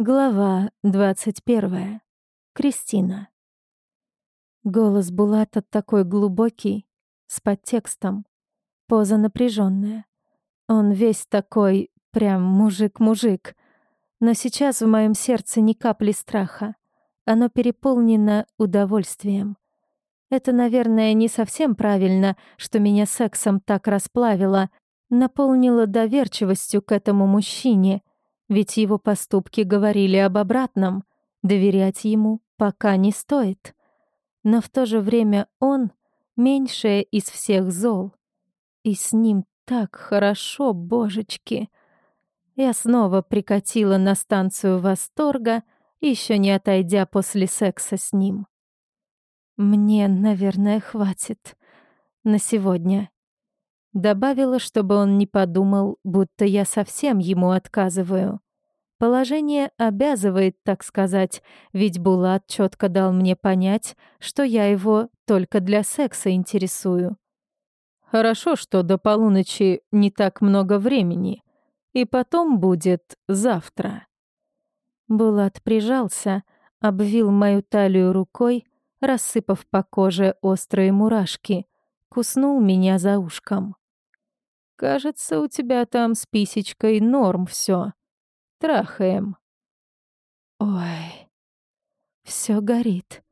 Глава 21. Кристина. Голос Булата такой глубокий, с подтекстом. Поза напряженная. Он весь такой, прям мужик-мужик. Но сейчас в моем сердце ни капли страха. Оно переполнено удовольствием. Это, наверное, не совсем правильно, что меня сексом так расплавило, наполнило доверчивостью к этому мужчине — ведь его поступки говорили об обратном. Доверять ему пока не стоит. Но в то же время он — меньшее из всех зол. И с ним так хорошо, божечки. Я снова прикатила на станцию восторга, еще не отойдя после секса с ним. Мне, наверное, хватит. На сегодня. Добавила, чтобы он не подумал, будто я совсем ему отказываю. Положение обязывает, так сказать, ведь Булат четко дал мне понять, что я его только для секса интересую. Хорошо, что до полуночи не так много времени, и потом будет завтра. Булат прижался, обвил мою талию рукой, рассыпав по коже острые мурашки, куснул меня за ушком. Кажется, у тебя там с писечкой норм все. Трахаем. Ой, все горит,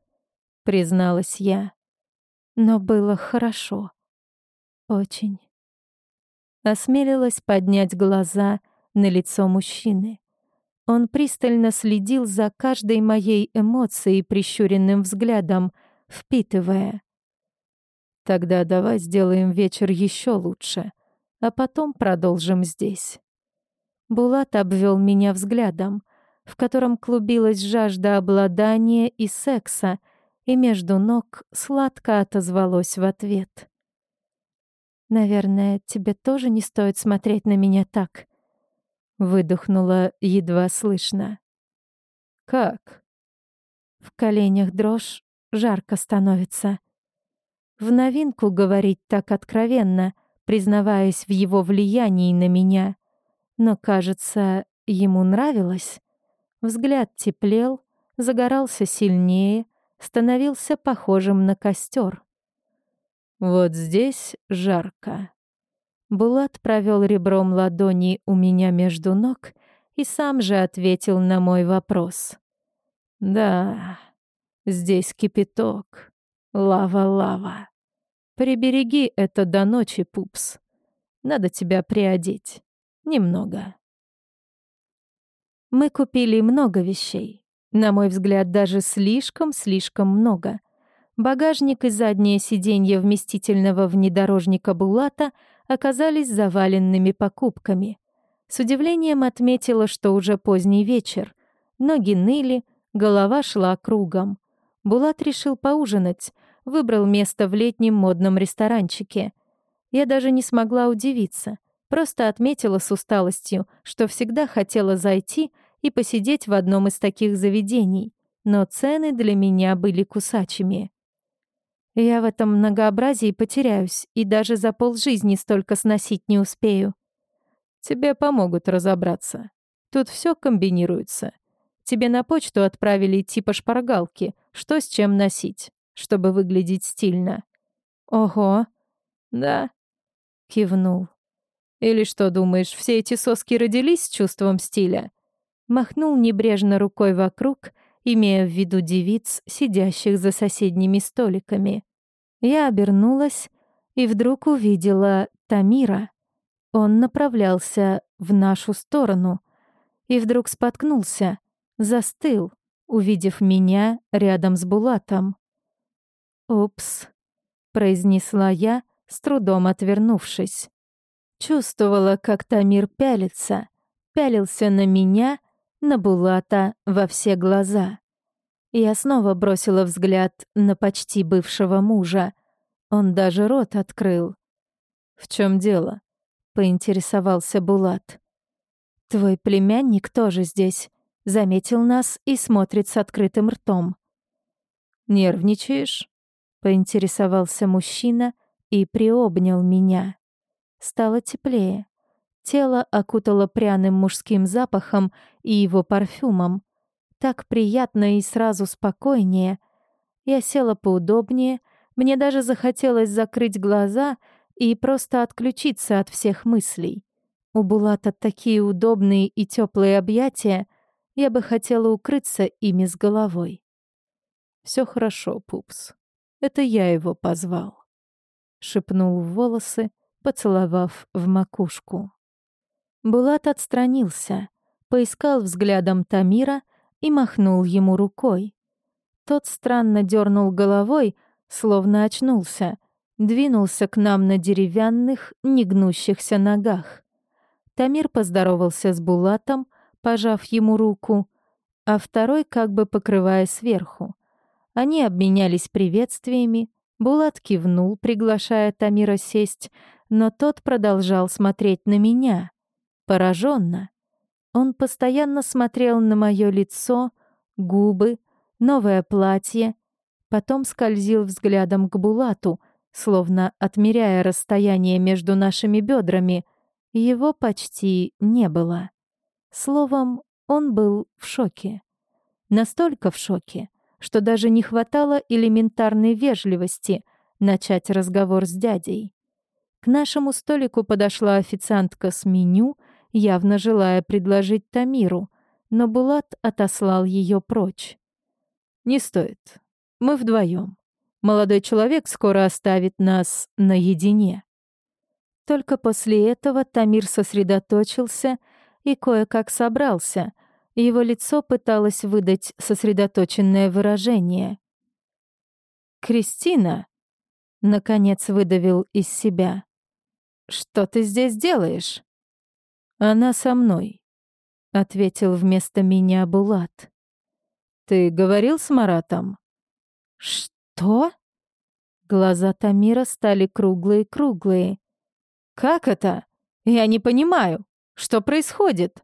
призналась я. Но было хорошо. Очень. Осмелилась поднять глаза на лицо мужчины. Он пристально следил за каждой моей эмоцией прищуренным взглядом, впитывая. Тогда давай сделаем вечер еще лучше а потом продолжим здесь. Булат обвел меня взглядом, в котором клубилась жажда обладания и секса, и между ног сладко отозвалось в ответ. «Наверное, тебе тоже не стоит смотреть на меня так», — выдохнула едва слышно. «Как?» В коленях дрожь, жарко становится. В новинку говорить так откровенно — признаваясь в его влиянии на меня. Но, кажется, ему нравилось. Взгляд теплел, загорался сильнее, становился похожим на костер. Вот здесь жарко. Булат провел ребром ладони у меня между ног и сам же ответил на мой вопрос. Да, здесь кипяток, лава-лава. Прибереги это до ночи, пупс. Надо тебя приодеть. Немного. Мы купили много вещей. На мой взгляд, даже слишком-слишком много. Багажник и заднее сиденье вместительного внедорожника Булата оказались заваленными покупками. С удивлением отметила, что уже поздний вечер. Ноги ныли, голова шла кругом. Булат решил поужинать — Выбрал место в летнем модном ресторанчике. Я даже не смогла удивиться. Просто отметила с усталостью, что всегда хотела зайти и посидеть в одном из таких заведений. Но цены для меня были кусачими. Я в этом многообразии потеряюсь и даже за полжизни столько сносить не успею. Тебе помогут разобраться. Тут все комбинируется. Тебе на почту отправили типа шпаргалки, что с чем носить чтобы выглядеть стильно. Ого. Да. Кивнул. Или что думаешь, все эти соски родились с чувством стиля? Махнул небрежно рукой вокруг, имея в виду девиц, сидящих за соседними столиками. Я обернулась и вдруг увидела Тамира. Он направлялся в нашу сторону и вдруг споткнулся, застыл, увидев меня рядом с Булатом. «Упс», — произнесла я, с трудом отвернувшись. Чувствовала, как Тамир пялится, пялился на меня, на Булата во все глаза. Я снова бросила взгляд на почти бывшего мужа. Он даже рот открыл. «В чем дело?» — поинтересовался Булат. «Твой племянник тоже здесь», — заметил нас и смотрит с открытым ртом. «Нервничаешь?» Поинтересовался мужчина и приобнял меня. Стало теплее. Тело окутало пряным мужским запахом и его парфюмом. Так приятно и сразу спокойнее. Я села поудобнее, мне даже захотелось закрыть глаза и просто отключиться от всех мыслей. У Булата такие удобные и теплые объятия, я бы хотела укрыться ими с головой. Все хорошо, пупс. Это я его позвал. Шепнул в волосы, поцеловав в макушку. Булат отстранился, поискал взглядом Тамира и махнул ему рукой. Тот странно дернул головой, словно очнулся, двинулся к нам на деревянных, негнущихся ногах. Тамир поздоровался с Булатом, пожав ему руку, а второй как бы покрывая сверху. Они обменялись приветствиями, Булат кивнул, приглашая Тамира сесть, но тот продолжал смотреть на меня, пораженно. Он постоянно смотрел на мое лицо, губы, новое платье, потом скользил взглядом к Булату, словно отмеряя расстояние между нашими бедрами. Его почти не было. Словом, он был в шоке. Настолько в шоке, что даже не хватало элементарной вежливости начать разговор с дядей. К нашему столику подошла официантка с меню, явно желая предложить Тамиру, но Булат отослал ее прочь. «Не стоит. Мы вдвоем. Молодой человек скоро оставит нас наедине». Только после этого Тамир сосредоточился и кое-как собрался. Его лицо пыталось выдать сосредоточенное выражение. «Кристина», — наконец выдавил из себя, — «что ты здесь делаешь?» «Она со мной», — ответил вместо меня Булат. «Ты говорил с Маратом?» «Что?» Глаза Тамира стали круглые-круглые. «Как это? Я не понимаю. Что происходит?»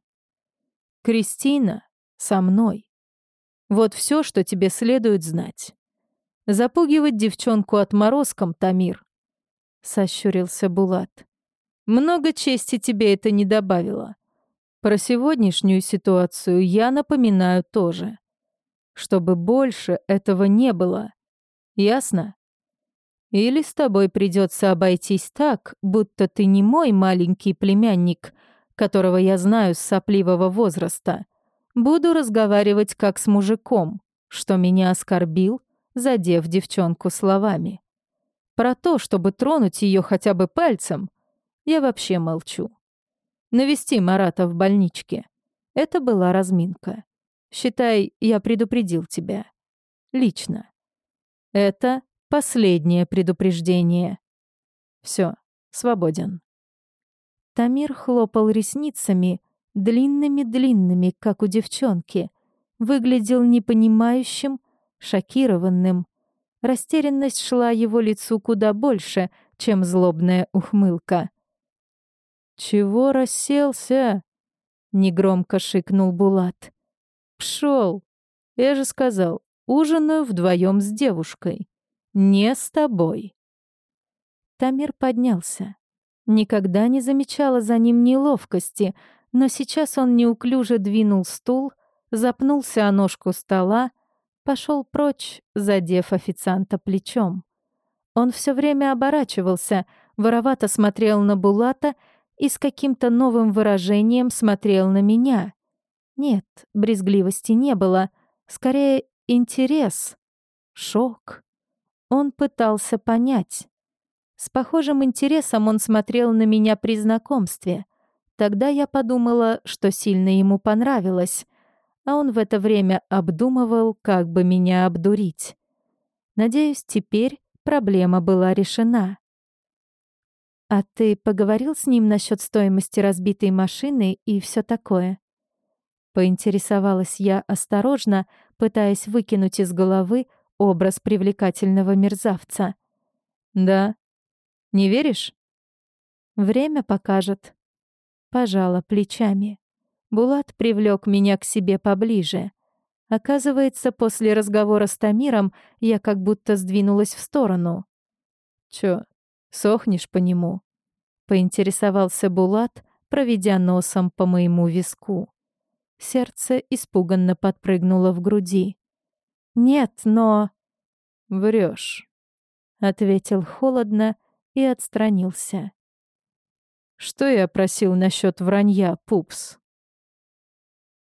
«Кристина со мной. Вот все, что тебе следует знать. Запугивать девчонку отморозком, Тамир», — сощурился Булат. «Много чести тебе это не добавило. Про сегодняшнюю ситуацию я напоминаю тоже чтобы больше этого не было. Ясно? Или с тобой придется обойтись так, будто ты не мой маленький племянник, которого я знаю с сопливого возраста. Буду разговаривать как с мужиком, что меня оскорбил, задев девчонку словами. Про то, чтобы тронуть ее хотя бы пальцем, я вообще молчу. Навести Марата в больничке. Это была разминка. Считай, я предупредил тебя. Лично. Это последнее предупреждение. Все, свободен. Тамир хлопал ресницами, длинными-длинными, как у девчонки. Выглядел непонимающим, шокированным. Растерянность шла его лицу куда больше, чем злобная ухмылка. «Чего расселся?» — негромко шикнул Булат. Пшел. Я же сказал, ужинаю вдвоем с девушкой. Не с тобой. Тамир поднялся. Никогда не замечала за ним неловкости, но сейчас он неуклюже двинул стул, запнулся о ножку стола, пошел прочь, задев официанта плечом. Он все время оборачивался, воровато смотрел на Булата и с каким-то новым выражением смотрел на меня. Нет, брезгливости не было. Скорее, интерес. Шок. Он пытался понять. С похожим интересом он смотрел на меня при знакомстве. Тогда я подумала, что сильно ему понравилось, а он в это время обдумывал, как бы меня обдурить. Надеюсь, теперь проблема была решена. «А ты поговорил с ним насчет стоимости разбитой машины и все такое?» Поинтересовалась я осторожно, пытаясь выкинуть из головы образ привлекательного мерзавца. «Да. Не веришь?» «Время покажет». Пожала плечами. Булат привлек меня к себе поближе. Оказывается, после разговора с Тамиром я как будто сдвинулась в сторону. «Чё, сохнешь по нему?» — поинтересовался Булат, проведя носом по моему виску. Сердце испуганно подпрыгнуло в груди. «Нет, но...» «Врешь», — ответил холодно и отстранился. «Что я просил насчет вранья, пупс?»